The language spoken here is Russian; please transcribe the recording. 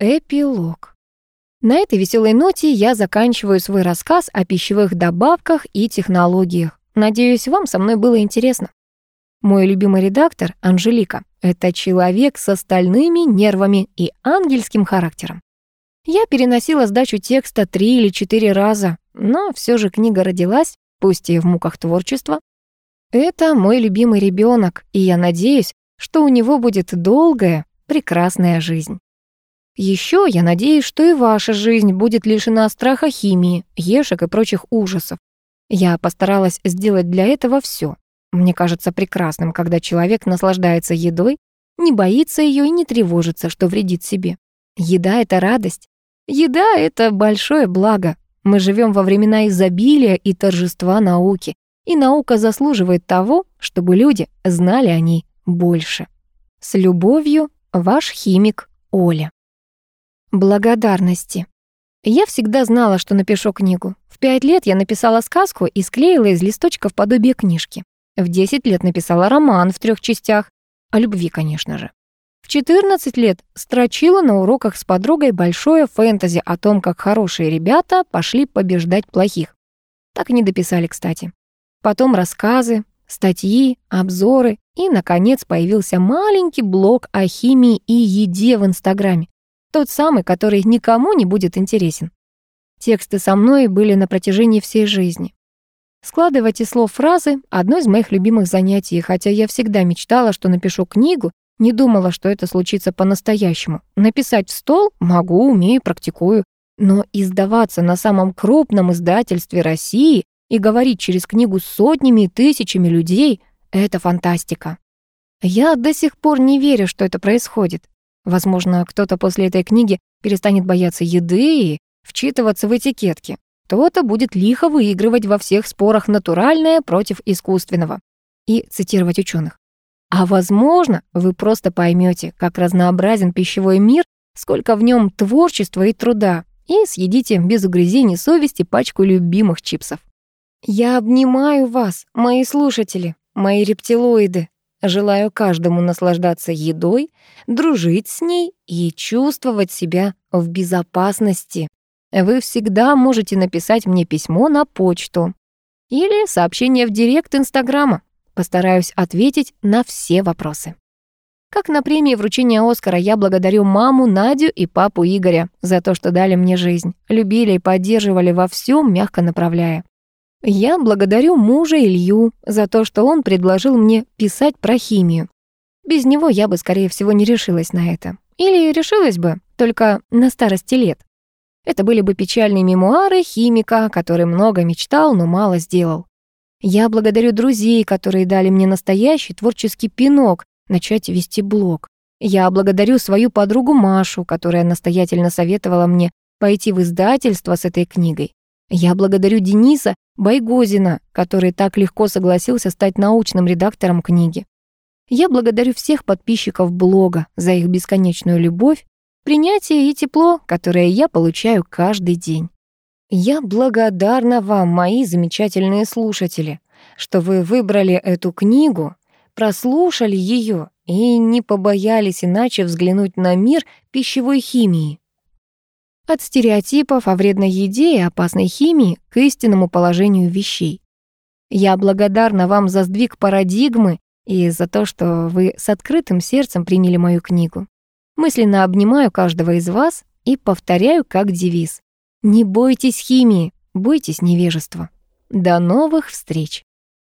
Эпилог. На этой веселой ноте я заканчиваю свой рассказ о пищевых добавках и технологиях. Надеюсь, вам со мной было интересно. Мой любимый редактор, Анжелика, это человек с остальными нервами и ангельским характером. Я переносила сдачу текста три или четыре раза, но все же книга родилась, пусть и в муках творчества. Это мой любимый ребенок, и я надеюсь, что у него будет долгая, прекрасная жизнь. Еще я надеюсь, что и ваша жизнь будет лишена страха химии, ешек и прочих ужасов. Я постаралась сделать для этого все. Мне кажется прекрасным, когда человек наслаждается едой, не боится ее и не тревожится, что вредит себе. Еда — это радость. Еда — это большое благо. Мы живем во времена изобилия и торжества науки, и наука заслуживает того, чтобы люди знали о ней больше. С любовью, ваш химик Оля. Благодарности. Я всегда знала, что напишу книгу. В пять лет я написала сказку и склеила из листочков подобие книжки. В десять лет написала роман в трех частях. О любви, конечно же. В 14 лет строчила на уроках с подругой большое фэнтези о том, как хорошие ребята пошли побеждать плохих. Так и не дописали, кстати. Потом рассказы, статьи, обзоры и, наконец, появился маленький блог о химии и еде в Инстаграме. Тот самый, который никому не будет интересен. Тексты со мной были на протяжении всей жизни. Складывать из слов фразы — одно из моих любимых занятий, хотя я всегда мечтала, что напишу книгу, не думала, что это случится по-настоящему. Написать в стол могу, умею, практикую. Но издаваться на самом крупном издательстве России и говорить через книгу с сотнями и тысячами людей — это фантастика. Я до сих пор не верю, что это происходит. Возможно, кто-то после этой книги перестанет бояться еды и вчитываться в этикетки. Кто-то будет лихо выигрывать во всех спорах натуральное против искусственного. И цитировать ученых. А возможно, вы просто поймете, как разнообразен пищевой мир, сколько в нем творчества и труда, и съедите без угрызений совести пачку любимых чипсов. Я обнимаю вас, мои слушатели, мои рептилоиды, Желаю каждому наслаждаться едой, дружить с ней и чувствовать себя в безопасности. Вы всегда можете написать мне письмо на почту или сообщение в директ Инстаграма. Постараюсь ответить на все вопросы. Как на премии вручения Оскара я благодарю маму Надю и папу Игоря за то, что дали мне жизнь, любили и поддерживали во всем, мягко направляя. Я благодарю мужа Илью за то, что он предложил мне писать про химию. Без него я бы, скорее всего, не решилась на это. Или решилась бы, только на старости лет. Это были бы печальные мемуары химика, который много мечтал, но мало сделал. Я благодарю друзей, которые дали мне настоящий творческий пинок начать вести блог. Я благодарю свою подругу Машу, которая настоятельно советовала мне пойти в издательство с этой книгой. Я благодарю Дениса Байгозина, который так легко согласился стать научным редактором книги. Я благодарю всех подписчиков блога за их бесконечную любовь, принятие и тепло, которое я получаю каждый день. Я благодарна вам, мои замечательные слушатели, что вы выбрали эту книгу, прослушали ее и не побоялись иначе взглянуть на мир пищевой химии. От стереотипов о вредной еде и опасной химии к истинному положению вещей. Я благодарна вам за сдвиг парадигмы и за то, что вы с открытым сердцем приняли мою книгу. Мысленно обнимаю каждого из вас и повторяю как девиз. Не бойтесь химии, бойтесь невежества. До новых встреч!